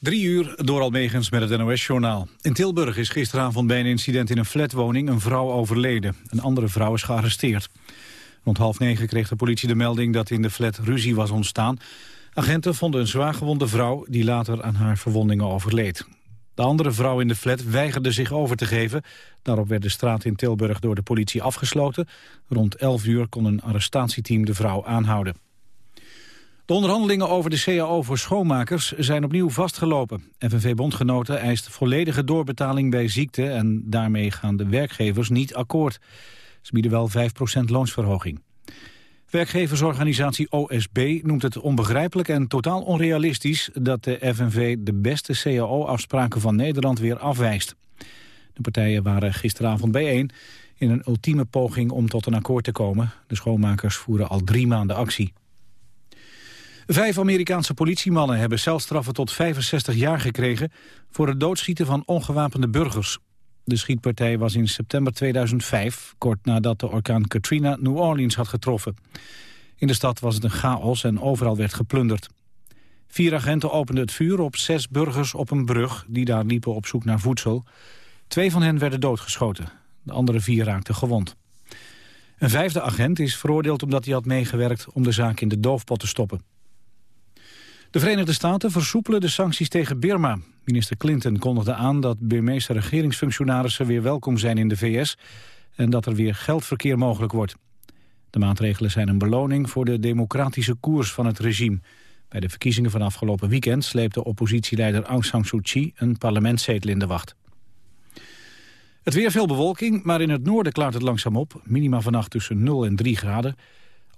Drie uur door Almegens met het NOS-journaal. In Tilburg is gisteravond bij een incident in een flatwoning een vrouw overleden. Een andere vrouw is gearresteerd. Rond half negen kreeg de politie de melding dat in de flat ruzie was ontstaan. Agenten vonden een zwaargewonde vrouw die later aan haar verwondingen overleed. De andere vrouw in de flat weigerde zich over te geven. Daarop werd de straat in Tilburg door de politie afgesloten. Rond 11 uur kon een arrestatieteam de vrouw aanhouden. De onderhandelingen over de CAO voor schoonmakers zijn opnieuw vastgelopen. FNV-bondgenoten eist volledige doorbetaling bij ziekte... en daarmee gaan de werkgevers niet akkoord. Ze bieden wel 5% loonsverhoging. Werkgeversorganisatie OSB noemt het onbegrijpelijk en totaal onrealistisch... dat de FNV de beste CAO-afspraken van Nederland weer afwijst. De partijen waren gisteravond bijeen in een ultieme poging om tot een akkoord te komen. De schoonmakers voeren al drie maanden actie. Vijf Amerikaanse politiemannen hebben celstraffen tot 65 jaar gekregen... voor het doodschieten van ongewapende burgers. De schietpartij was in september 2005, kort nadat de orkaan Katrina New Orleans had getroffen. In de stad was het een chaos en overal werd geplunderd. Vier agenten openden het vuur op zes burgers op een brug... die daar liepen op zoek naar voedsel. Twee van hen werden doodgeschoten. De andere vier raakten gewond. Een vijfde agent is veroordeeld omdat hij had meegewerkt... om de zaak in de doofpot te stoppen. De Verenigde Staten versoepelen de sancties tegen Birma. Minister Clinton kondigde aan dat Birmeese regeringsfunctionarissen weer welkom zijn in de VS en dat er weer geldverkeer mogelijk wordt. De maatregelen zijn een beloning voor de democratische koers van het regime. Bij de verkiezingen van afgelopen weekend sleepte oppositieleider Aung San Suu Kyi een parlementszetel in de wacht. Het weer veel bewolking, maar in het noorden klaart het langzaam op. Minima vannacht tussen 0 en 3 graden.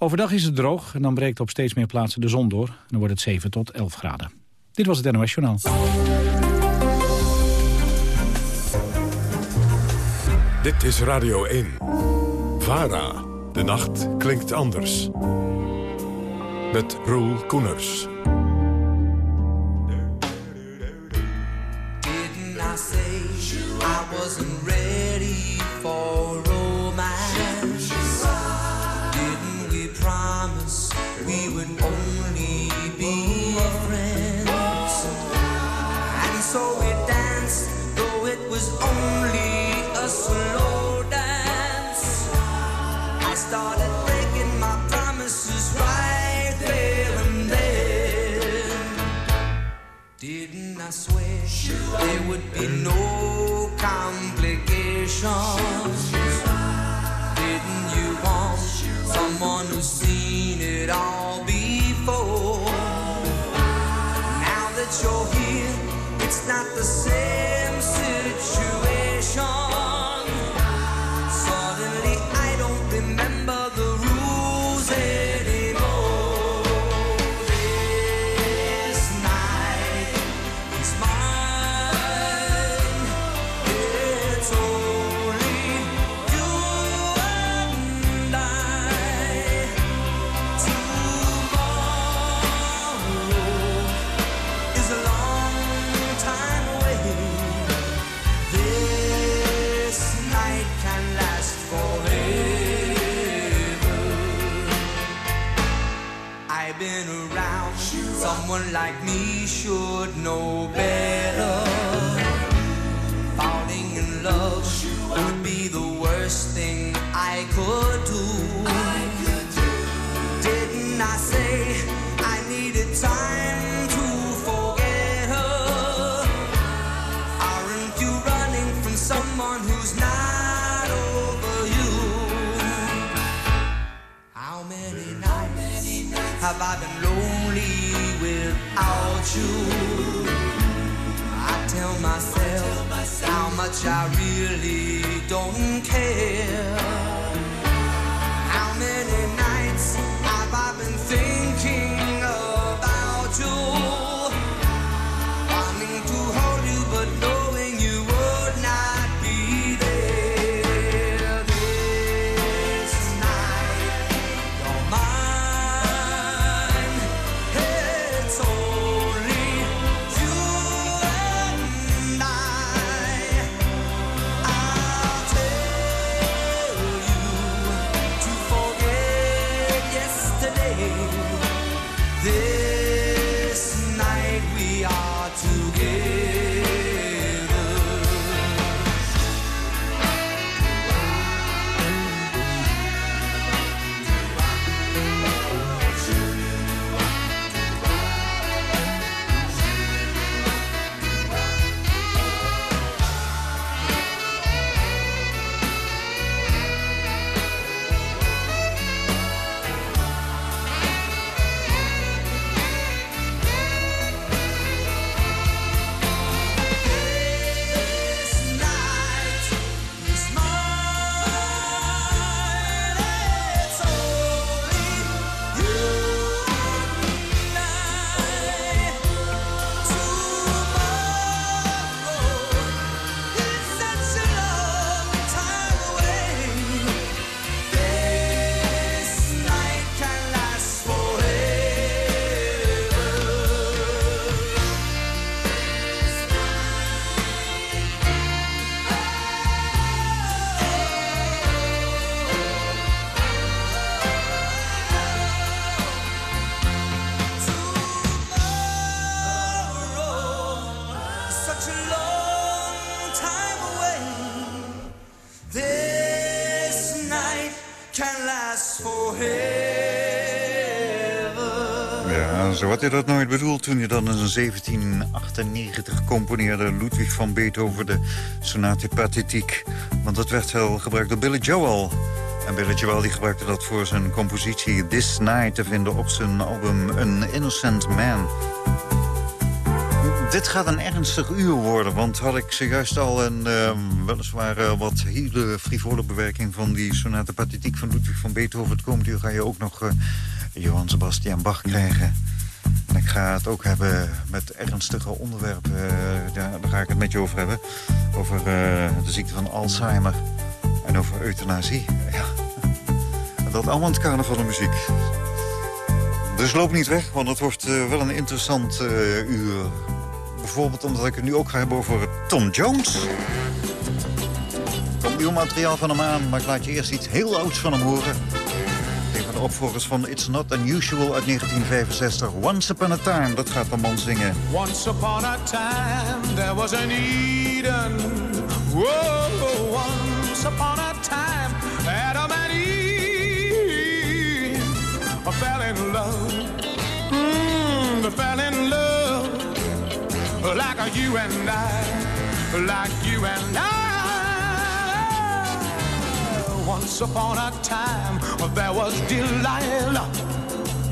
Overdag is het droog en dan breekt op steeds meer plaatsen de zon door. Dan wordt het 7 tot 11 graden. Dit was het NOS Journaal. Dit is Radio 1. VARA. De nacht klinkt anders. Met Roel Koeners. Swear there would be no complications? Didn't you want someone who's seen it all before? Now that you're here, it's not the same Someone like me should know better. Falling in love would be the worst thing I could do. Didn't I say I needed time to forget her? Aren't you running from someone who's not over you? How many nights have I been lonely without you? I tell myself how much I really don't care. 1798 componeerde... Ludwig van Beethoven de Sonate Pathétique. Want dat werd wel gebruikt door Billy Joel. En Billy Joel die gebruikte dat voor zijn compositie This Night... te vinden op zijn album An Innocent Man. Dit gaat een ernstig uur worden, want had ik zojuist al een uh, weliswaar uh, wat hele frivole bewerking van die sonate pathetiek van Ludwig van Beethoven. Het komend uur ga je ook nog uh, Johann Sebastian Bach krijgen. Ga het ook hebben met ernstige onderwerpen. Uh, daar, ga ik het met je over hebben. Over uh, de ziekte van Alzheimer. En over euthanasie. Ja. Dat allemaal in het kader van de muziek. Dus loop niet weg, want het wordt uh, wel een interessant uur. Bijvoorbeeld omdat ik het nu ook ga hebben over Tom Jones. Komt nieuw materiaal van hem aan, maar ik laat je eerst iets heel ouds van hem horen opvolgers van It's Not Unusual uit 1965. Once Upon a Time, dat gaat de man zingen. Once upon a time, there was an Eden. Whoa, once upon a time, Adam and Eve fell in love. Mm, fell in love like you and I, like you and I. Once upon a time, there was Delilah.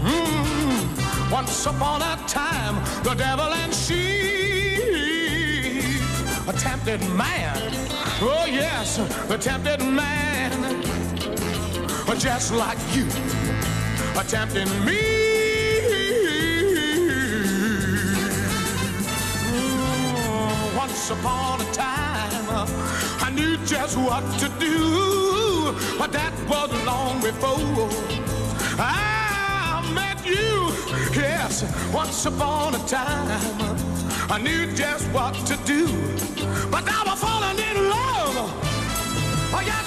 Mm. Once upon a time, the devil and she tempted man. Oh, yes, the tempted man. Just like you, tempting me. Mm. Once upon a time, I knew just what to do but that was long before I met you. Yes, once upon a time, I knew just what to do, but now I'm falling in love. I got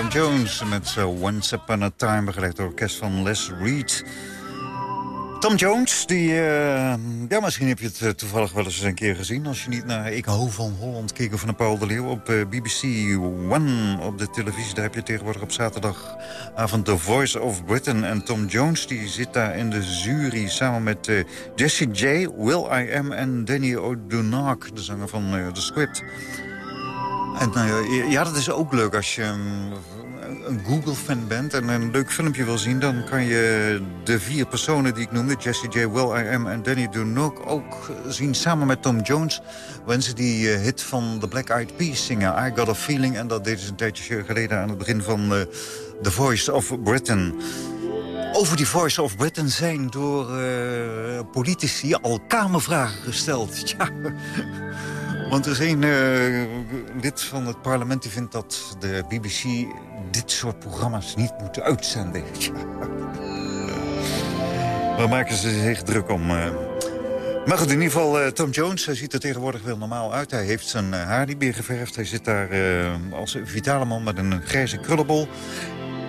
Tom Jones met uh, Once Upon a Time, begeleid door orkest van Les Reed. Tom Jones, die, uh, ja, misschien heb je het uh, toevallig wel eens een keer gezien... als je niet naar Ik hou van Holland keek of naar Paul de Leeuw... op uh, BBC One op de televisie. Daar heb je tegenwoordig op zaterdagavond The Voice of Britain. En Tom Jones die zit daar in de jury samen met Jesse J, Will I Am en Danny O'Donoghue... de zanger van The Script. En ja, dat is ook leuk als je een Google-fan bent en een leuk filmpje wil zien... dan kan je de vier personen die ik noemde, Jesse J. Will I Am en Danny Dunok... ook zien samen met Tom Jones... wanneer ze die eh, hit van The Black Eyed Peas zingen, I Got a Feeling. En dat deden ze een tijdje geleden aan het begin van uh, The Voice of Britain. Over die Voice of Britain zijn door uh, politici al kamervragen gesteld. Ja... Want er is een uh, lid van het parlement die vindt dat de BBC dit soort programma's niet moet uitzenden. Waar maken ze zich druk om? Uh. Maar goed, in ieder geval, uh, Tom Jones hij ziet er tegenwoordig wel normaal uit. Hij heeft zijn haar niet meer geverfd. Hij zit daar als vitale man met een grijze krullenbol.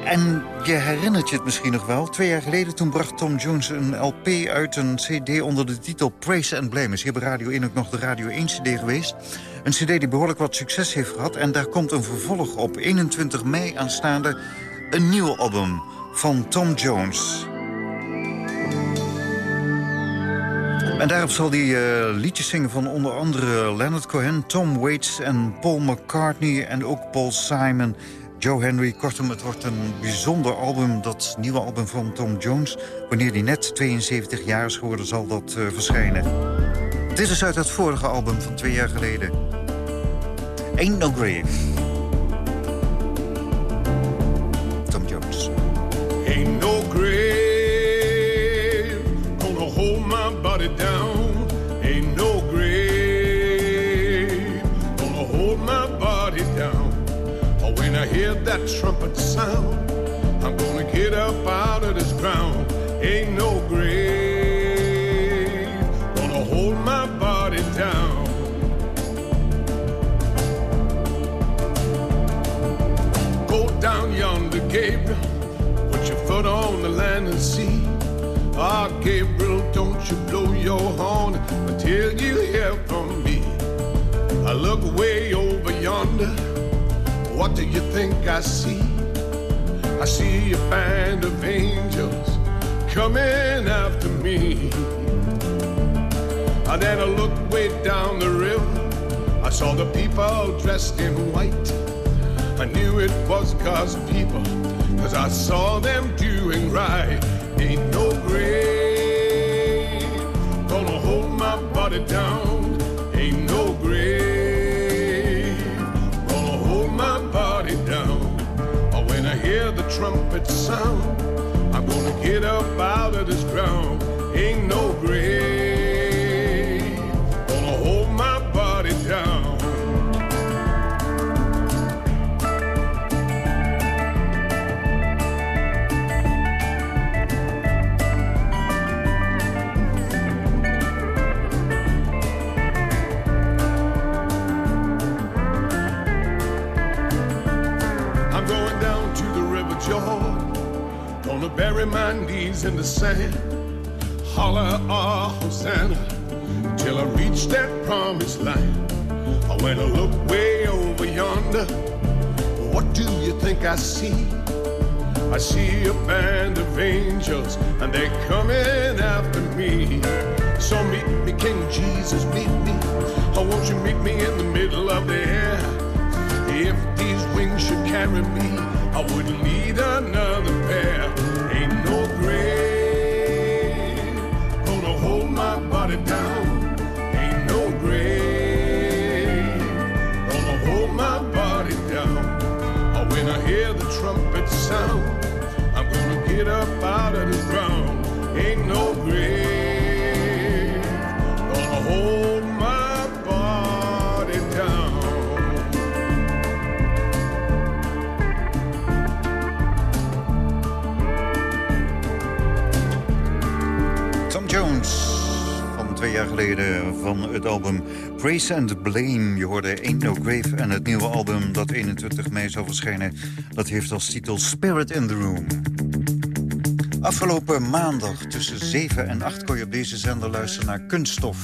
En je herinnert je het misschien nog wel. Twee jaar geleden toen bracht Tom Jones een LP uit, een cd onder de titel Praise and Blame. Is hier bij Radio 1 ook nog de Radio 1 cd geweest. Een cd die behoorlijk wat succes heeft gehad. En daar komt een vervolg op. 21 mei aanstaande een nieuw album van Tom Jones. En daarop zal hij uh, liedjes zingen van onder andere Leonard Cohen, Tom Waits en Paul McCartney en ook Paul Simon... Joe Henry. Kortom, het wordt een bijzonder album, dat nieuwe album van Tom Jones. Wanneer hij net 72 jaar is geworden, zal dat uh, verschijnen. Dit is uit het vorige album van twee jaar geleden. Ain't No Grave. Tom Jones. Ain't no grave gonna hold my body down. Hear that trumpet sound, I'm gonna get up out of this ground. Ain't no grave gonna hold my body down. Go down yonder, Gabriel. Put your foot on the land and see. Ah, Gabriel, don't you blow your horn until you hear from me. I look way over. What do you think I see? I see a band of angels coming after me. And then I looked way down the river. I saw the people dressed in white. I knew it was God's people, cause I saw them doing right. Ain't no grave gonna hold my body down. Trumpet sound, I'm gonna get up out of this ground. Ain't no grave Gonna bury my knees in the sand. Holler, ah, Hosanna, till I reach that promised land. I when I look way over yonder, what do you think I see? I see a band of angels, and they're coming after me. So meet me, King Jesus, meet me. Oh, won't you meet me in the middle of the air? If these wings should carry me, I wouldn't need another pair. Geleden van het album Praise and Blame. Je hoorde Ain't No Grave en het nieuwe album dat 21 mei zal verschijnen. Dat heeft als titel Spirit in the Room. Afgelopen maandag tussen 7 en 8 kon je op deze zender luisteren naar Kunststof...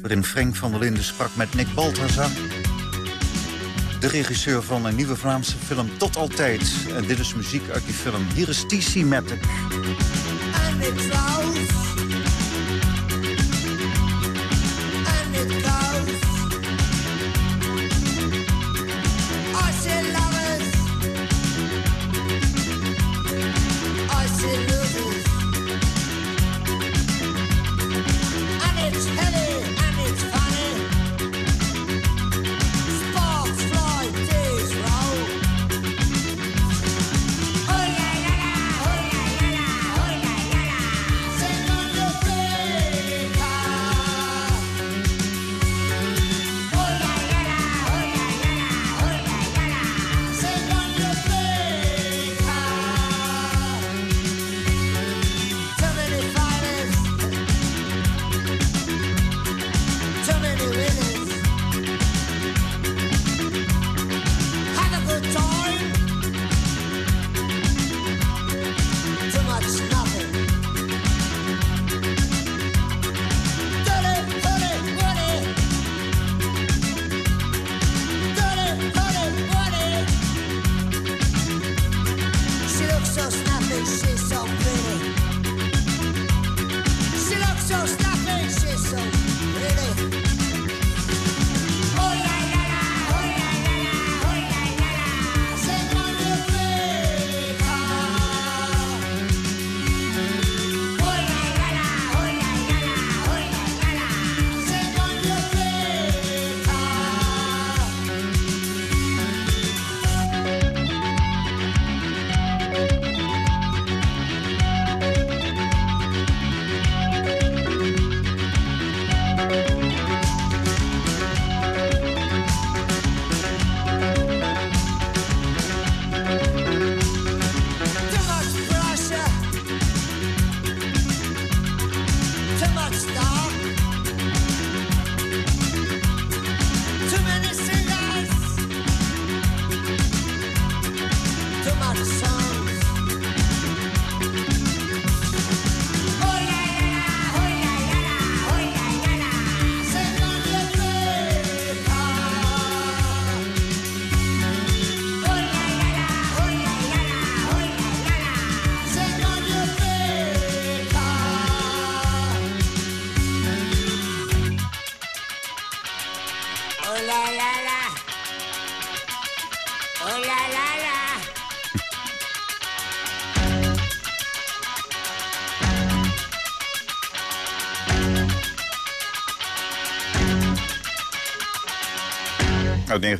waarin Frank van der Linden sprak met Nick Balthazar... de regisseur van een nieuwe Vlaamse film Tot Altijd. En dit is muziek uit die film. Hier is T.C. Matic.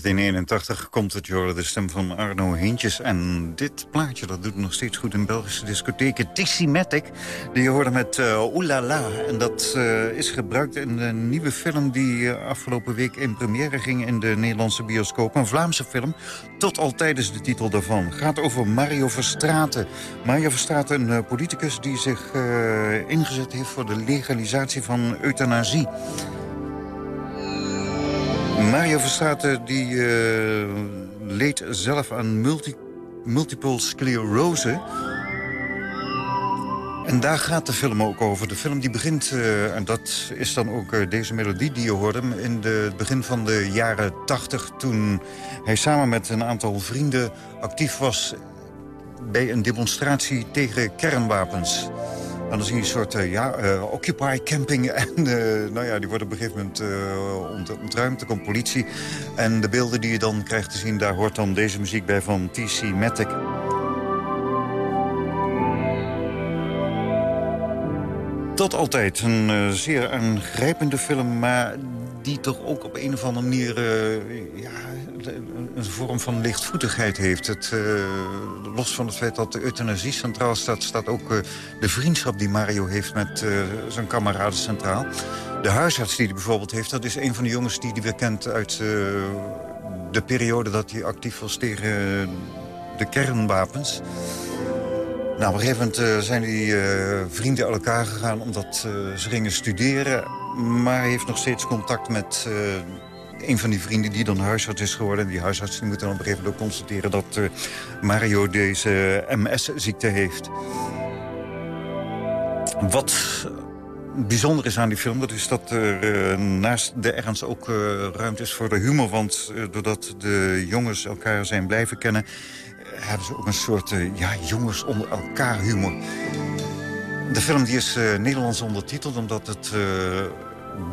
1981 komt het, je de stem van Arno Hintjes. En dit plaatje, dat doet nog steeds goed in Belgische discotheken. Tissimatic, die je hoorde met uh, Oulala. En dat uh, is gebruikt in een nieuwe film die uh, afgelopen week in première ging... in de Nederlandse bioscoop. Een Vlaamse film, tot altijd is de titel daarvan. Gaat over Mario Verstraten. Mario Verstraten, een politicus die zich ingezet heeft... voor de legalisatie van euthanasie. Mario Verstraeten die uh, leed zelf aan multi multiple sclerose. En daar gaat de film ook over. De film die begint, uh, en dat is dan ook uh, deze melodie die je hoorde... in het begin van de jaren tachtig... toen hij samen met een aantal vrienden actief was... bij een demonstratie tegen kernwapens. En dan zie je een soort uh, ja, uh, Occupy camping. En uh, nou ja, die worden op een gegeven moment ontruimd. Er komt politie. En de beelden die je dan krijgt te zien... daar hoort dan deze muziek bij van T.C. Matic. Tot altijd een zeer aangrijpende film... maar die toch ook op een of andere manier... ja, een vorm van lichtvoetigheid heeft. Het, uh, los van het feit dat de euthanasie centraal staat... staat ook uh, de vriendschap die Mario heeft met zijn kameraden centraal. De huisarts die hij bijvoorbeeld heeft... dat is een van de jongens die hij weer kent uit de periode... dat hij actief was tegen de kernwapens. Nou, op een gegeven moment zijn die vrienden uit elkaar gegaan... omdat ze gingen studeren. Maar heeft nog steeds contact met een van die vrienden die dan huisarts is geworden. En die huisarts die moet dan op een gegeven moment constateren dat uh, Mario deze MS-ziekte heeft. Wat bijzonder is aan die film, dat is dat er naast de ernst ook ruimte is voor de humor. Want doordat de jongens elkaar zijn blijven kennen... hebben ze ook een soort ja, jongens onder elkaar humor. De film die is Nederlands ondertiteld omdat het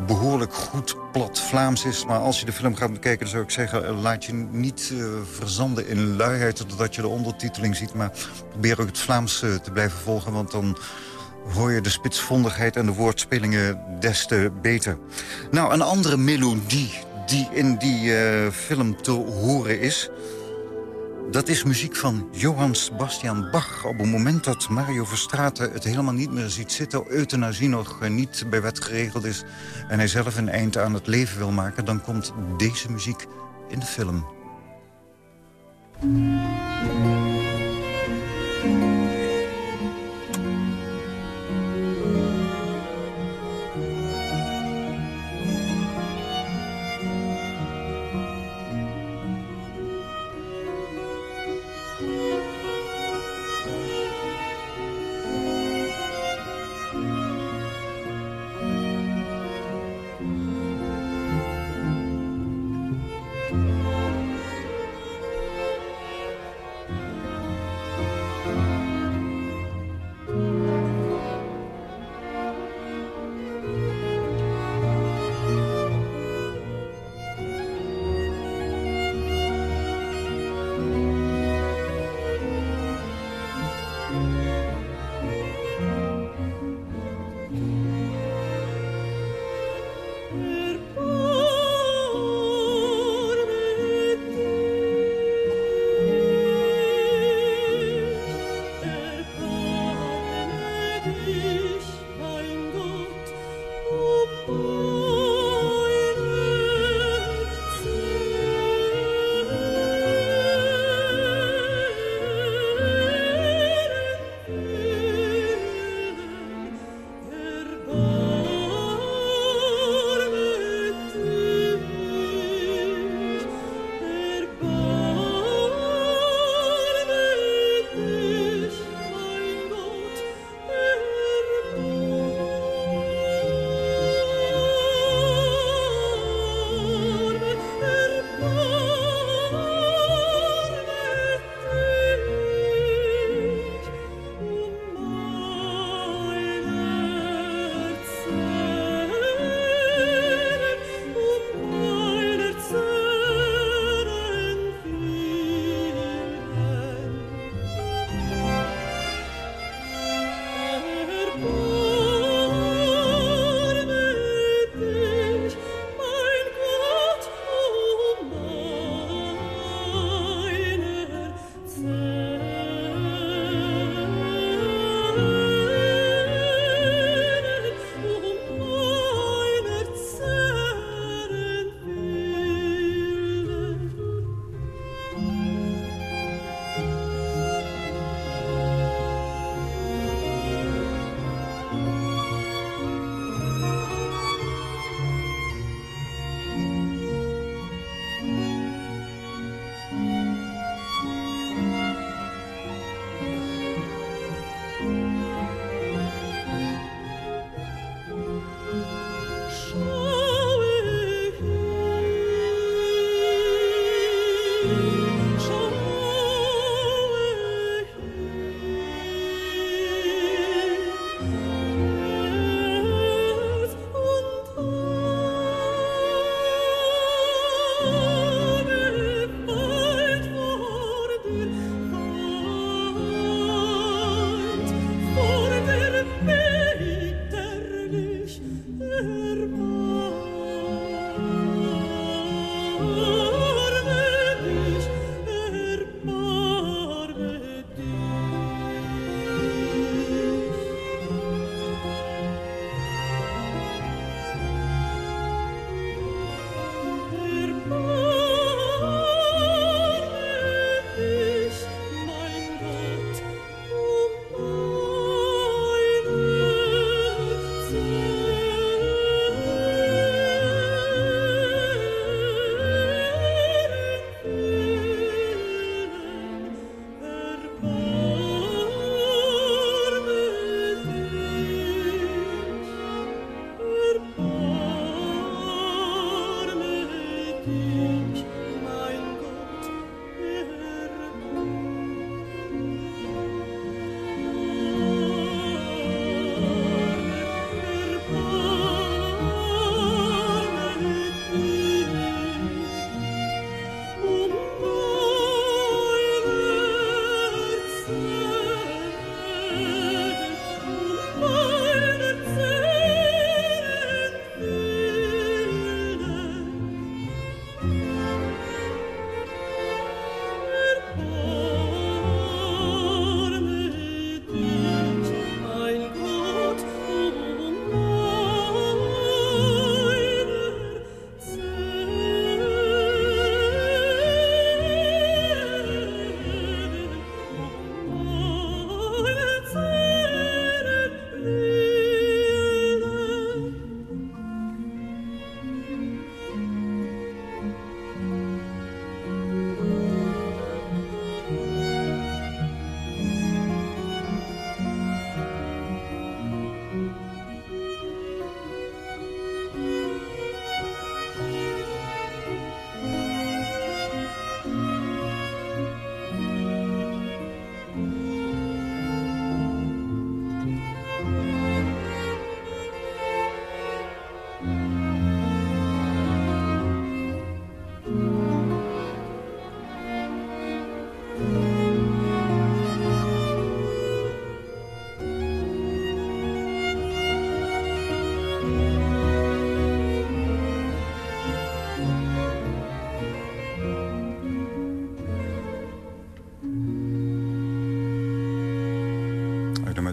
behoorlijk goed plat Vlaams is. Maar als je de film gaat bekijken, dan zou ik zeggen... Eh, laat je niet verzanden in luiheid doordat je de ondertiteling ziet. Maar probeer ook het Vlaams te blijven volgen, want dan hoor je de spitsvondigheid en de woordspelingen des te beter. Nou, een andere melodie die in die film te horen is... Dat is muziek van Johann Sebastian Bach. Op het moment dat Mario Verstraeten het helemaal niet meer ziet zitten... euthanasie nog niet bij wet geregeld is... en hij zelf een eind aan het leven wil maken... dan komt deze muziek in de film.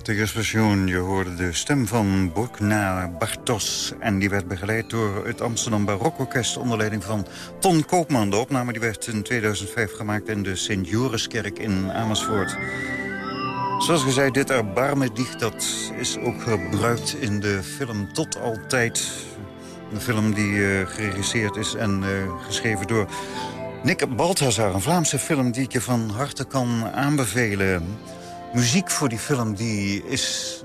Je hoorde de stem van Brukna Bartos... en die werd begeleid door het Amsterdam Barokorkest... onder leiding van Ton Koopman. De opname die werd in 2005 gemaakt in de Sint-Joriskerk in Amersfoort. Zoals gezegd, dit erbarmedig, dat is ook gebruikt in de film Tot Altijd. Een film die eh, geregisseerd is en eh, geschreven door Nick Balthazar. Een Vlaamse film die ik je van harte kan aanbevelen. Muziek voor die film die is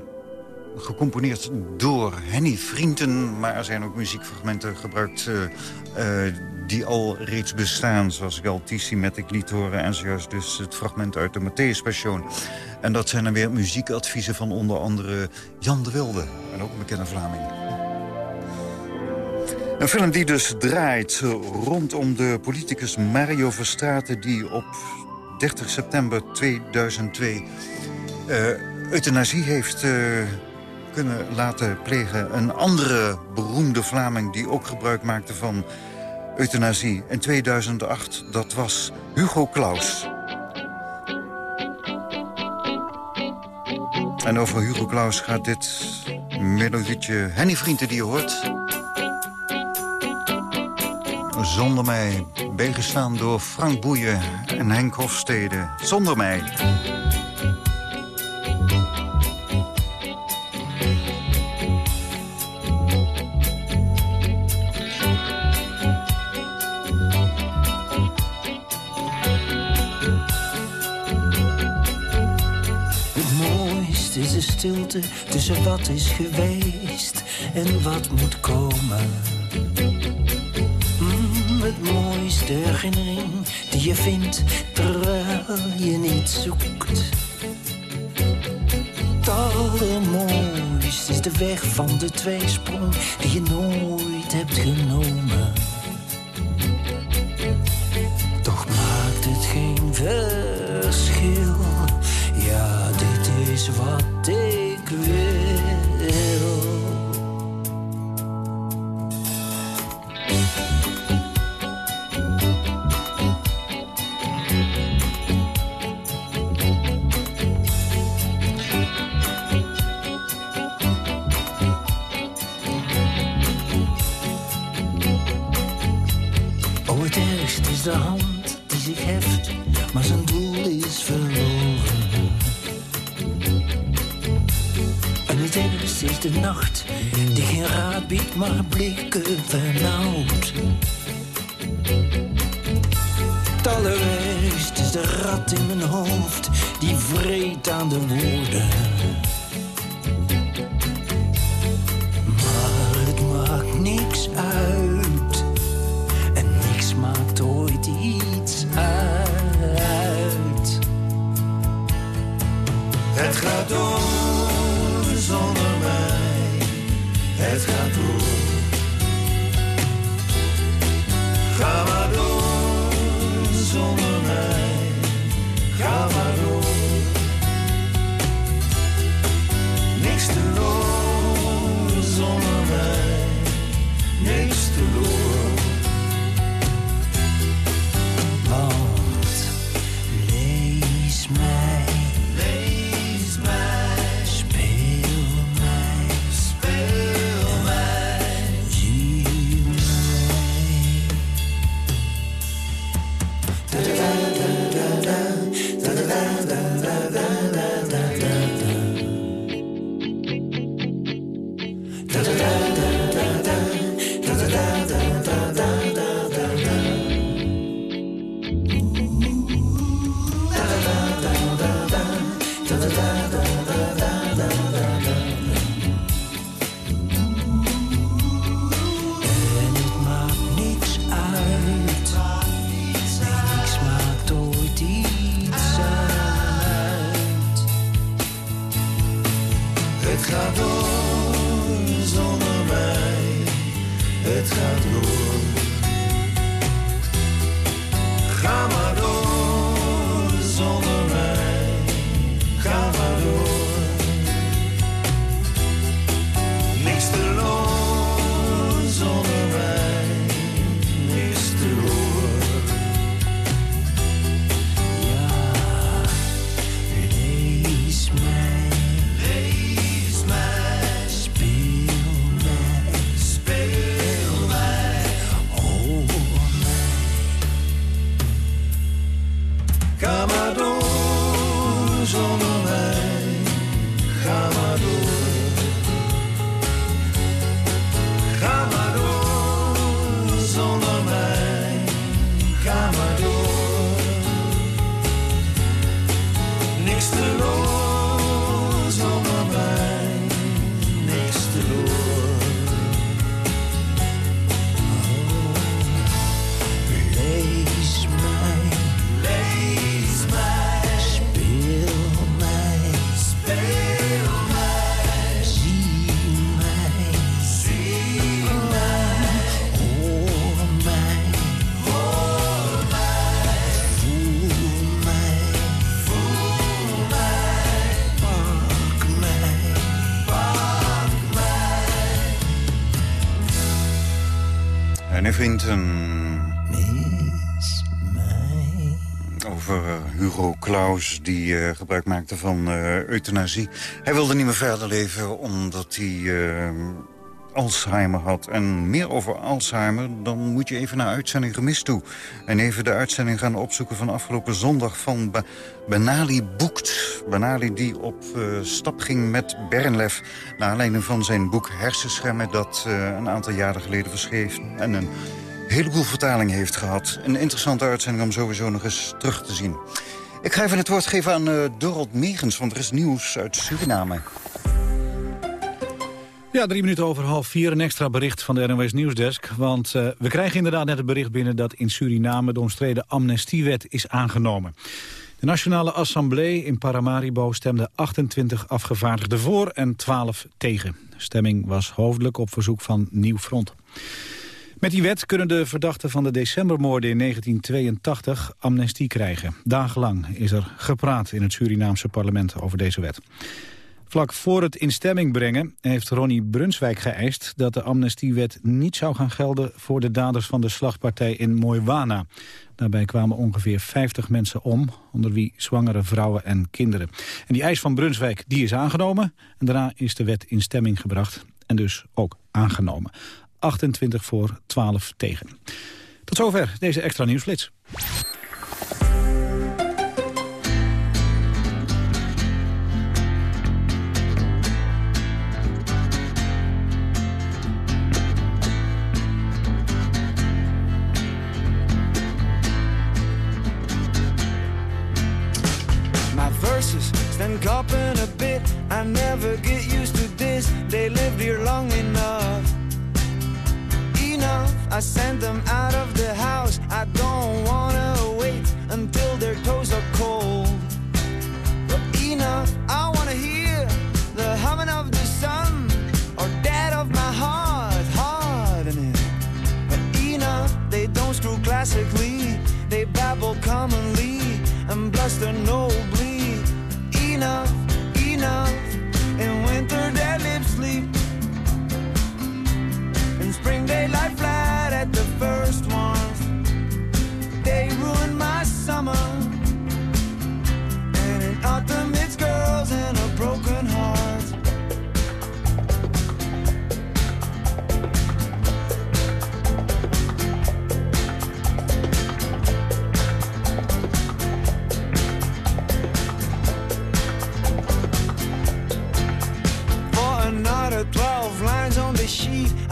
gecomponeerd door Henny Vrienden... maar er zijn ook muziekfragmenten gebruikt eh, eh, die al reeds bestaan... zoals ik al Tissi met ik liet horen en zojuist dus het fragment uit de Matthäus Passion. En dat zijn dan weer muziekadviezen van onder andere Jan de Wilde... en ook een bekende Vlaming. Een film die dus draait rondom de politicus Mario Verstraeten... die op 30 september 2002 eh, euthanasie heeft eh, kunnen laten plegen. Een andere beroemde Vlaming die ook gebruik maakte van euthanasie in 2008. Dat was Hugo Claus. En over Hugo Claus gaat dit melodietje Henny Vrienden die je hoort... Zonder mij, bijgestaan door Frank Boeien en Henk Hofstede. Zonder mij. Is de stilte tussen wat is geweest en wat moet komen. Het mooiste herinnering die je vindt terwijl je niet zoekt. Het allermooiste is de weg van de tweesprong die je nooit hebt genomen. Toch maakt het geen verschil. Ja, dit is wat ik wil. De nacht die geen raad biedt, maar blikken vernauwt. Het allerergste is de rat in mijn hoofd die vreet aan de woorden. Claus, die eh, gebruik maakte van eh, euthanasie. Hij wilde niet meer verder leven omdat hij eh, Alzheimer had. En meer over Alzheimer, dan moet je even naar uitzending gemist toe. En even de uitzending gaan opzoeken van afgelopen zondag van Ba- Benali Boekt. Benali die op stap ging met Bernlef... naar aanleiding van zijn boek Hersenschermen... dat een aantal jaren geleden verschreef. En een heleboel vertalingen heeft gehad. Een interessante uitzending om sowieso nog eens terug te zien. Ik ga even het woord geven aan eh Dorot Megens, want er is nieuws uit Suriname. Ja, drie minuten over half vier. Een extra bericht van de NOS Nieuwsdesk. Want eh, we krijgen inderdaad net het bericht binnen... dat in Suriname de omstreden amnestiewet is aangenomen. De Nationale Assemblée in Paramaribo stemde 28 afgevaardigden voor en 12 tegen. De stemming was hoofdelijk op verzoek van Nieuw Front. Met die wet kunnen de verdachten van de decembermoorden in 1982 amnestie krijgen. Dagenlang is er gepraat in het Surinaamse parlement over deze wet. Vlak voor het in stemming brengen heeft Ronnie Brunswijk geëist... dat de amnestiewet niet zou gaan gelden voor de daders van de slagpartij in Moiwana. Daarbij kwamen ongeveer 50 mensen om, onder wie zwangere vrouwen en kinderen. En die eis van Brunswijk die is aangenomen. En daarna is de wet in stemming gebracht en dus ook aangenomen. 28 voor, 12 tegen. Tot zover deze extra nieuwsflits.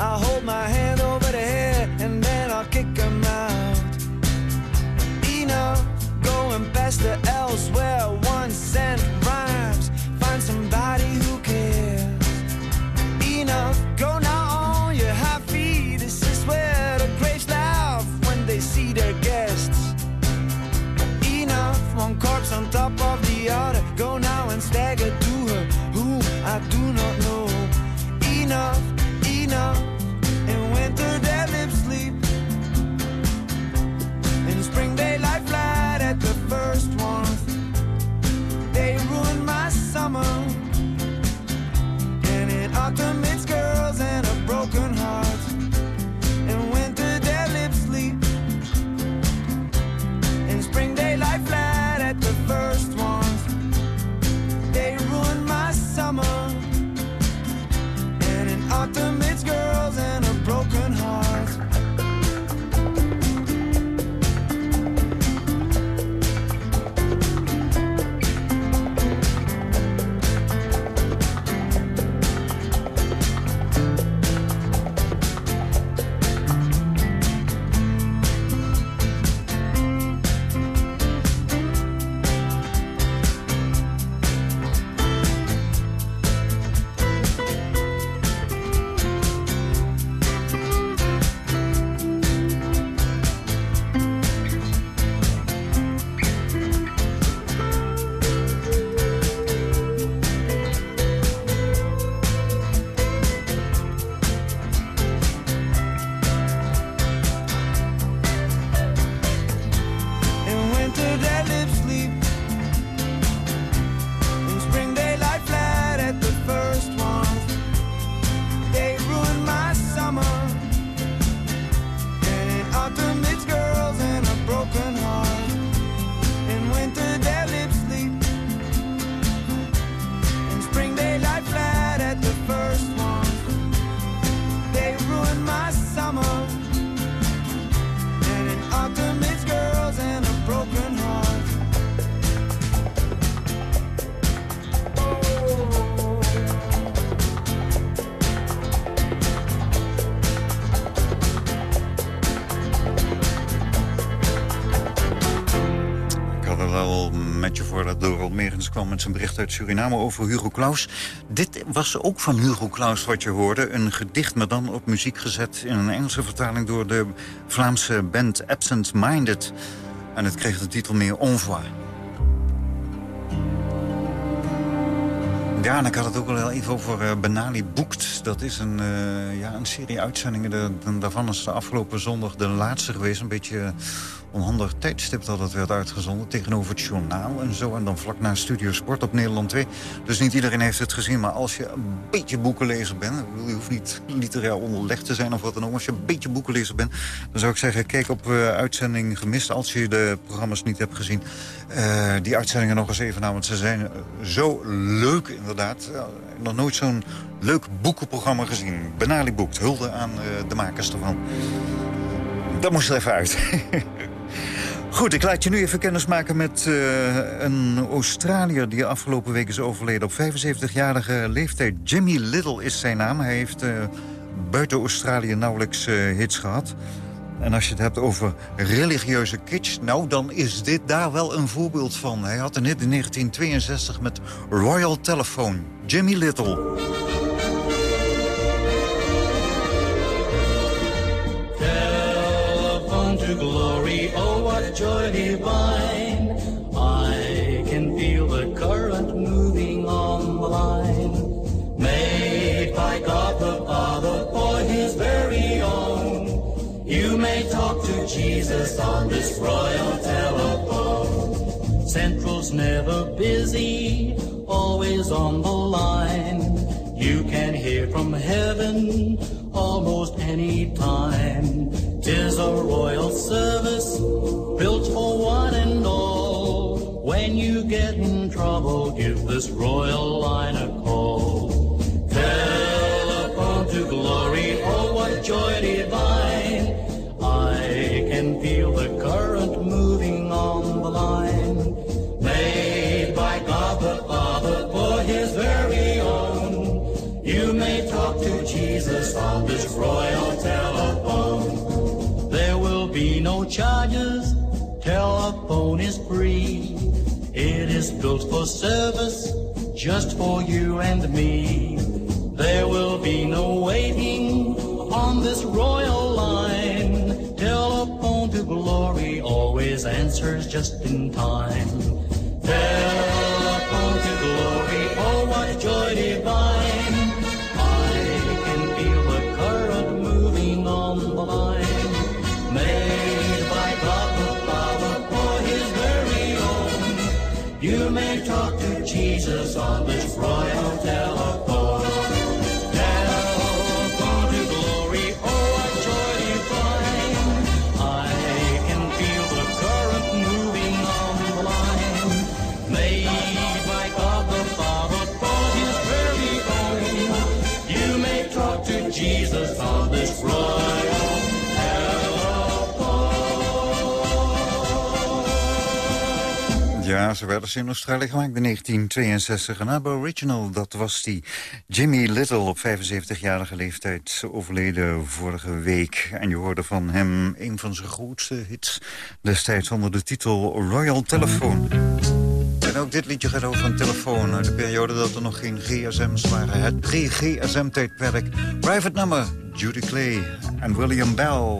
Sheet. I'll met zijn bericht uit Suriname over Hugo Claus. Dit was ook van Hugo Claus wat je hoorde. Een gedicht, maar dan op muziek gezet in een Engelse vertaling door de Vlaamse band Absent Minded. En het kreeg de titel meer Envoi. Ja, en ik had het ook al even over uh, Benali Boekt. Dat is een, uh, ja, een serie uitzendingen. Daarvan is de afgelopen zondag de laatste geweest. Een beetje onhandig tijdstip dat het werd uitgezonden... tegenover het journaal en zo. En dan vlak na Studio Sport op Nederland 2. Dus niet iedereen heeft het gezien. Maar als je een beetje boekenlezer bent... je hoeft niet literair onderlegd te zijn of wat dan ook... als je een beetje boekenlezer bent... dan zou ik zeggen, kijk op uh, uitzending gemist... als je de programma's niet hebt gezien. Die uitzendingen nog eens even na, want ze zijn zo leuk inderdaad. Nog nooit zo'n leuk boekenprogramma gezien. Benali Boekt, hulde aan uh, de makers ervan. Dat moest er even uit. Goed, ik laat je nu even kennis maken met uh, een Australiër... die afgelopen week is overleden op 75-jarige leeftijd. Jimmy Little is zijn naam. Hij heeft uh, buiten Australië nauwelijks hits gehad. En als je het hebt over religieuze kitsch... nou, dan is dit daar wel een voorbeeld van. Hij had een hit in 1962 met Royal Telephone. Jimmy Little. to glory, oh what joy. Jesus on this royal telephone. Central's never busy, always on the line. You can hear from heaven almost any time. Tis a royal service built for one and all. When you get in trouble, give this royal line a telephone. There will be no charges, telephone is free. It is built for service, just for you and me. There will be no waiting on this royal line. Telephone to glory always answers just in time. Telephone Ja, ze werden ze in Australië gemaakt in 1962. Een aboriginal, dat was die Jimmy Little op 75-jarige leeftijd overleden vorige week. En je hoorde van hem een van zijn grootste hits destijds onder de titel Royal Telephone. En ook dit liedje gaat over een telefoon uit de periode dat er nog geen gsm's waren. Het pre-GSM-tijdperk. Private number, Judy Clay en William Bell.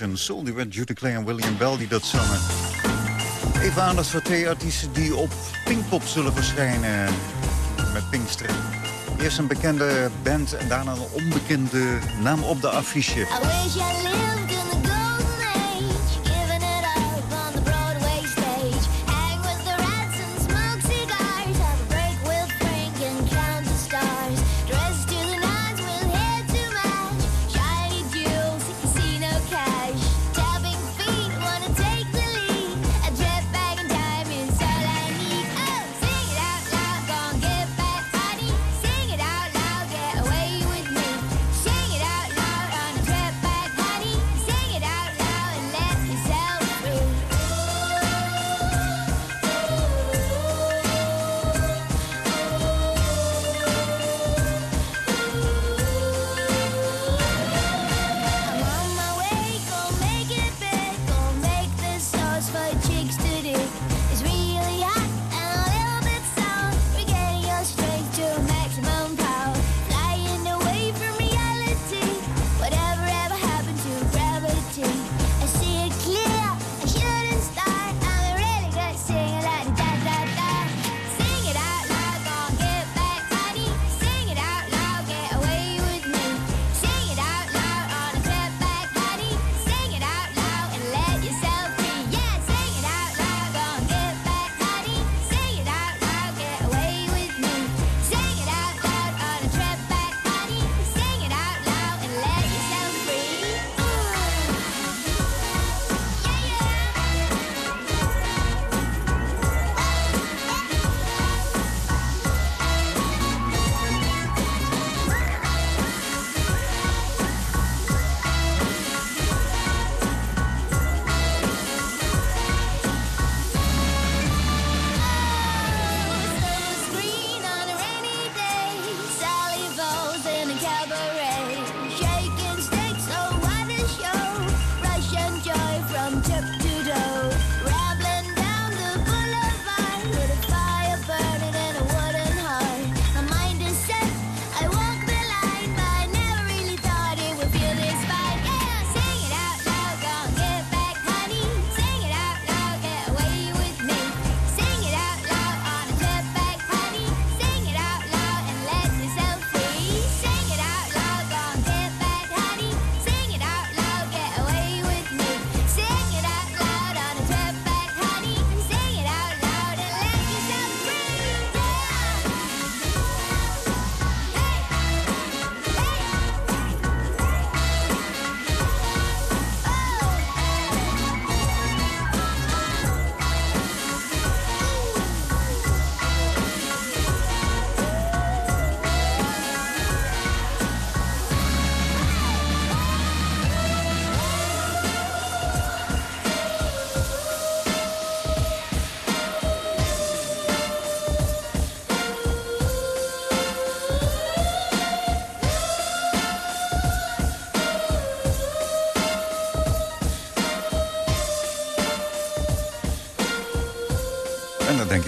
en Soul Judy Clay en William Bell die dat zongen. Even aandacht voor twee artiesten die op Pinkpop zullen verschijnen met Pinkster. Eerst een bekende band en daarna een onbekende naam op de affiche.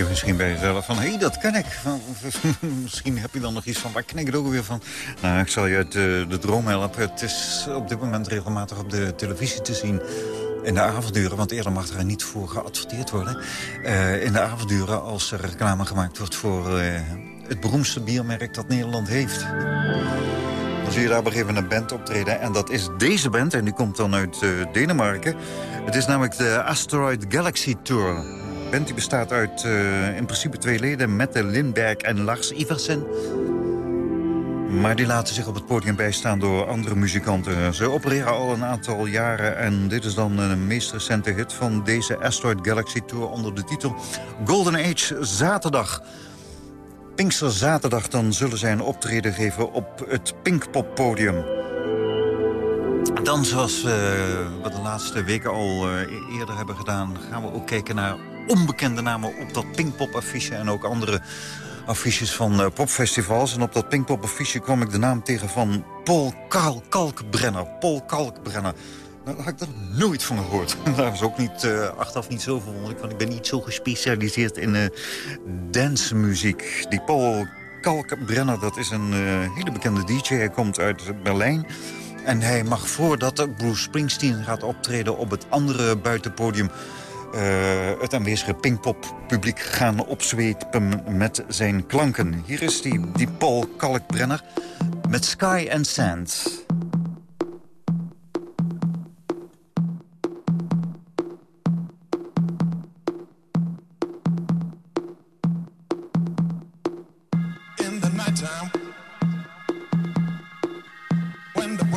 misschien bij jezelf van, hé, hey, dat ken ik. misschien heb je dan nog iets van, waar knik ik ook weer van? Nou, ik zal je uit eh, de, droom helpen. Het is op dit moment regelmatig op de televisie te zien in de avonduren, want eerder mag er niet voor geadverteerd worden... Eh, in de avonduren als er reclame gemaakt wordt voor eh, het beroemdste biermerk dat Nederland heeft. Dan zie je daar op een een band optreden en dat is deze band... en die komt dan uit Denemarken. Het is namelijk de Asteroid Galaxy Tour... De band die bestaat uit eh, in principe twee leden... Mette Lindberg en Lars Iversen. Maar die laten zich op het podium bijstaan door andere muzikanten. Ze opereren al een aantal jaren en dit is dan een meest recente hit... van deze Asteroid Galaxy Tour onder de titel Golden Age Zaterdag. Pinkster Zaterdag dan zullen zij een optreden geven op het Pinkpop podium. Dan, zoals eh, we de laatste weken al eh, eerder hebben gedaan... gaan we ook kijken naar onbekende namen op dat Pinkpop-affiche... en ook andere affiches van eh, popfestivals. En op dat Pinkpop-affiche kwam ik de naam tegen van Paul Karl Kalkbrenner. Paul Kalkbrenner. Nou, daar had ik er nooit van gehoord. Daar is ook niet, eh, achteraf niet zo verwonderlijk... want ik ben niet zo gespecialiseerd in uh, dancemuziek. Die Paul Kalkbrenner, dat is een eh, hele bekende DJ. Hij komt uit Berlijn. En hij mag voordat Bruce Springsteen gaat optreden op het andere buitenpodium... eh, het aanwezige Pinkpop-publiek gaan opzwepen met zijn klanken. Hier is die, die Paul Kalkbrenner met Sky and Sand. in the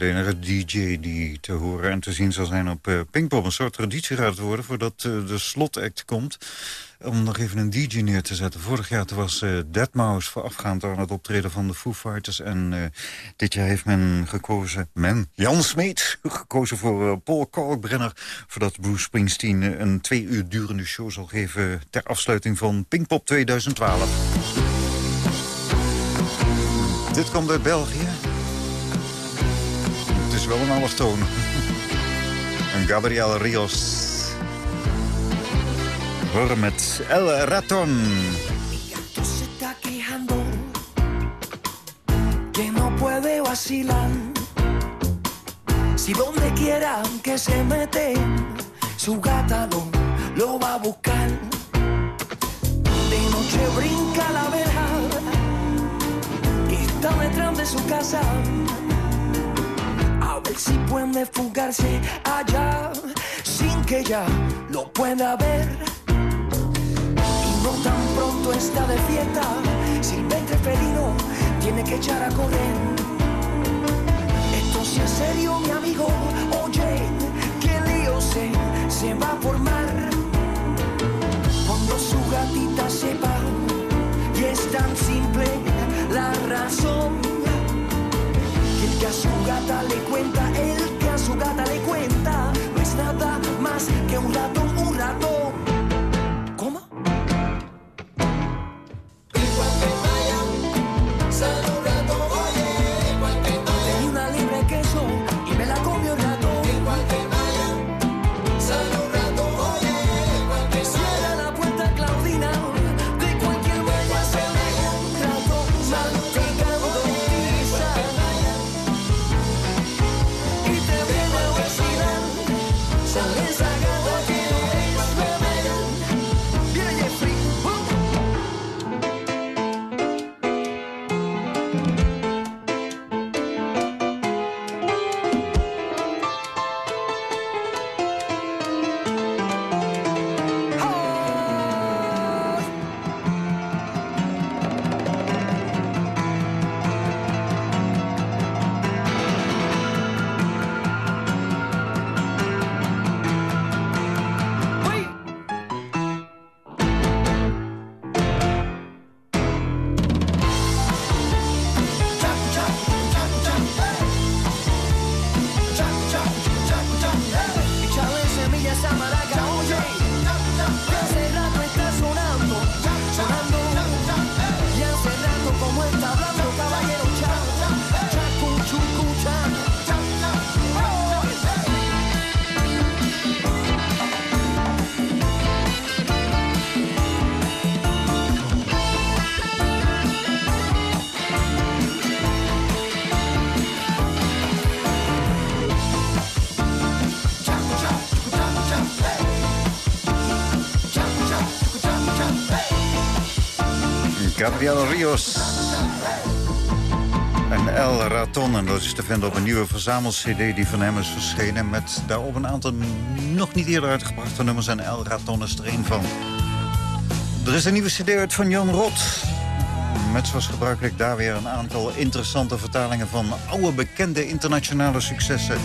de enige DJ die te horen en te zien zal zijn op eh, Pinkpop. Een soort traditie gaat het worden voordat eh, de slotact komt. Om nog even een DJ neer te zetten. Vorig jaar was eh Deadmau5 voorafgaand aan het optreden van de Foo Fighters. En dit jaar heeft men gekozen, men, Jan Smeet, gekozen voor Paul Kalkbrenner. Voordat Bruce Springsteen een twee uur durende show zal geven ter afsluiting van Pinkpop 2012. Dit komt uit België. Is wel een allochtoon. Een Gabriel Rios. Met El Raton. Se está quejando vacilan. Si donde quiera que se mete, su gata lo, lo va a buscar. De noche brinca la verja y está detrás de su casa. A ver si puede fugarse allá sin que ella lo pueda ver. Y no tan pronto está de fiesta, silvestre felino tiene que echar a correr. Esto sí es serio, mi amigo, oye, que lío se, se va a formar. Cuando su gatita sepa, y es tan simple la razón, gata le cuenta, el Gabriel Rios. En El Raton, en dat is te vinden op een nieuwe verzamel-cd die van hem is verschenen... met daarop een aantal nog niet eerder uitgebrachte nummers... en El Raton is er één van. Er is een nieuwe cd uit van Jan Rot. Met zoals gebruikelijk daar weer een aantal interessante vertalingen... van oude bekende internationale successen.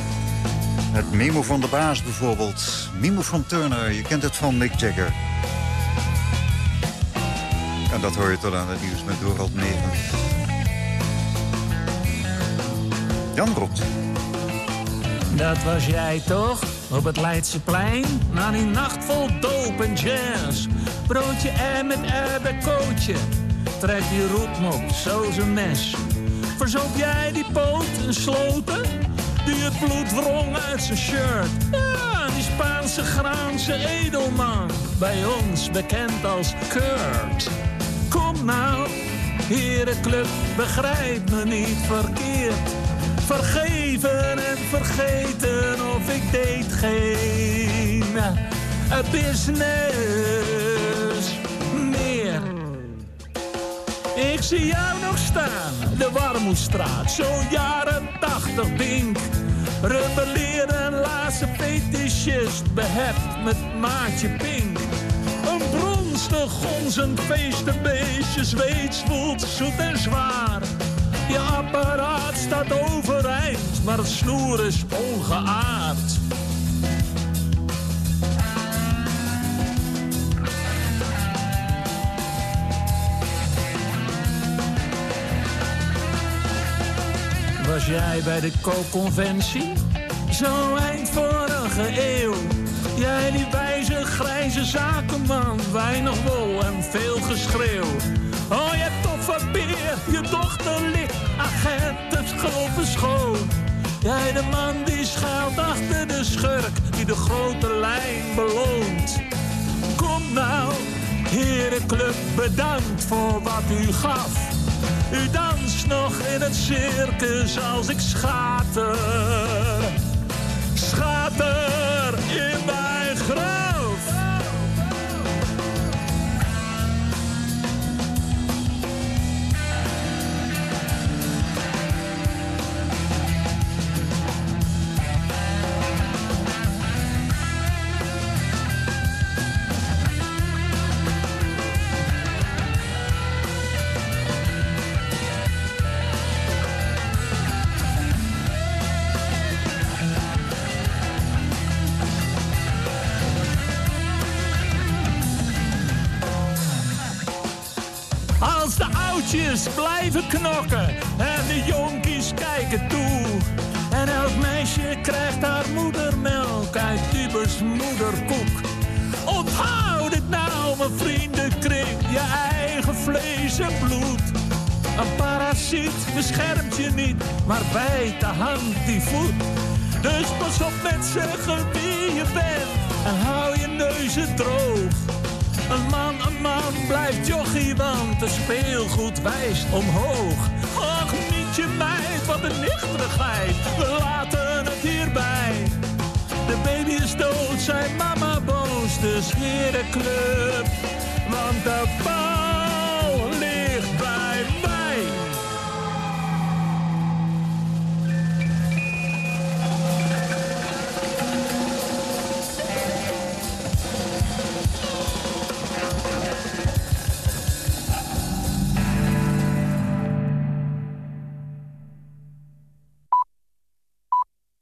Het Memo van de Baas bijvoorbeeld. Memo van Turner, je kent het van Mick Jagger. En dat hoor je tot aan het nieuws met Dorald Nevens. Jan Rot. Dat was jij toch? Op het Leidseplein? Na die nacht vol doop en jazz. Broodje en met airbacootje. Trek die roepmop, zo zijn mes. Verzoop jij die poot en sloten? Die het bloed wrong uit zijn shirt. Ja, die Spaanse graanse edelman. Bij ons bekend als Kurt. Kom nou, herenclub, begrijp me niet verkeerd. Vergeven en vergeten of ik deed geen eh, business meer. Ik zie jou nog staan, de Warmoestraat, zo'n jaren tachtig ding. Rebelleren, laatste fetischist, behept met maatje pink. Een bronstig, gonzend feestenbeestje, zweet, voelt zoet en zwaar. Je apparaat staat overeind, maar het snoer is ongeaard. Was jij bij de co-conventie? Zo eind vorige eeuw. Jij die wijze grijze zakenman, weinig wol en veel geschreeuw. Oh, je toffe beer, je dochter ligt, agent, het schopen schoon. Jij de man die schuilt achter de schurk, die de grote lijn beloont. Kom nou, herenclub, bedankt voor wat u gaf. U danst nog in het circus als ik schater. Schater in mijn graf. Blijven knokken en de jonkies kijken toe. En elk meisje krijgt haar moedermelk uit Ubers moederkoek. Onthoud het nou, mijn vriendenkring, je eigen vlees en bloed. Een parasiet beschermt je niet, maar bijt de hand die voet. Dus pas op met zeggen wie je bent en hou je neuzen droog. Een man blijft jochie, want de speelgoed wijst omhoog. Och, niet je meid, wat een nichterigheid, we laten het hierbij. De baby is dood, zijn mama boos, dus weer de club. Want de pa